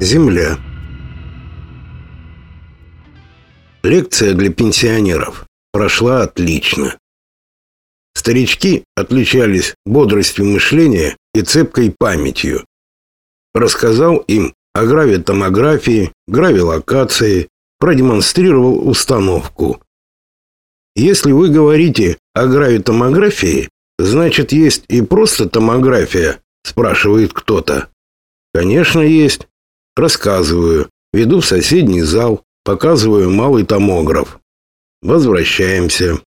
Земля. Лекция для пенсионеров прошла отлично. Старички отличались бодростью мышления и цепкой памятью. Рассказал им о гравитомографии, гравилокации, продемонстрировал установку. Если вы говорите о гравитомографии, значит есть и просто томография, спрашивает кто-то. Конечно, есть. Рассказываю, веду в соседний зал, показываю малый томограф. Возвращаемся.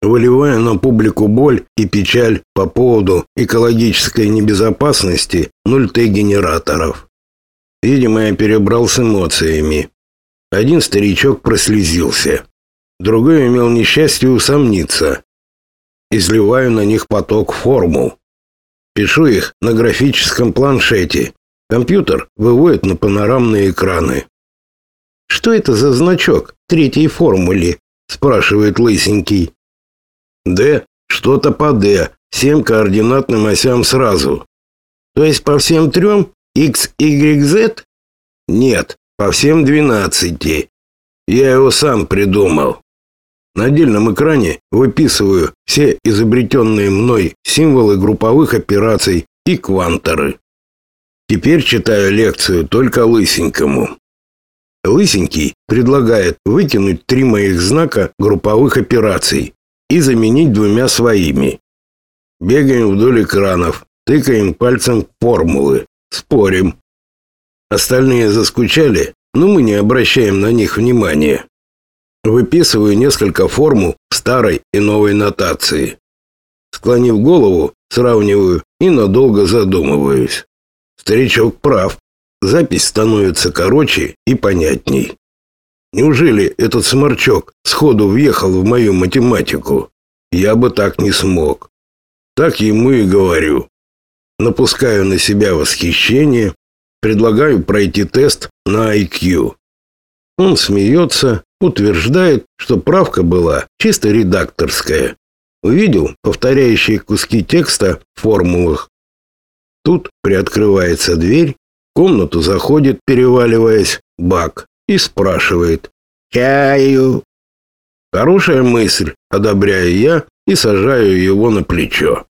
Выливая на публику боль и печаль по поводу экологической небезопасности 0Т-генераторов. Видимо, я перебрал с эмоциями. Один старичок прослезился. Другой имел несчастье усомниться. Изливаю на них поток формул. Пишу их на графическом планшете. Компьютер выводит на панорамные экраны. «Что это за значок третьей формуле?» спрашивает лысенький. «Д, что-то по Д, всем координатным осям сразу». «То есть по всем трем? X, Y, Z?» «Нет, по всем двенадцати. Я его сам придумал». На отдельном экране выписываю все изобретенные мной символы групповых операций и кванторы. Теперь читаю лекцию только лысенькому. Лысенький предлагает выкинуть три моих знака групповых операций и заменить двумя своими. Бегаем вдоль экранов, тыкаем пальцем формулы, спорим. Остальные заскучали, но мы не обращаем на них внимания. Выписываю несколько формул в старой и новой нотации. Склонив голову, сравниваю и надолго задумываюсь. Старичок прав. Запись становится короче и понятней. Неужели этот сморчок сходу въехал в мою математику? Я бы так не смог. Так ему и говорю. Напускаю на себя восхищение, предлагаю пройти тест на IQ. Он смеется, утверждает, что правка была чисто редакторская. Увидел повторяющие куски текста в формулах. Тут приоткрывается дверь, в комнату заходит, переваливаясь, Бак и спрашивает «Чаю?». Хорошая мысль, одобряю я и сажаю его на плечо.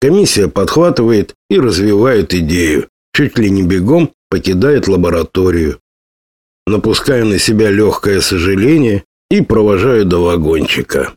Комиссия подхватывает и развивает идею, чуть ли не бегом покидает лабораторию. Напускаю на себя легкое сожаление и провожаю до вагончика.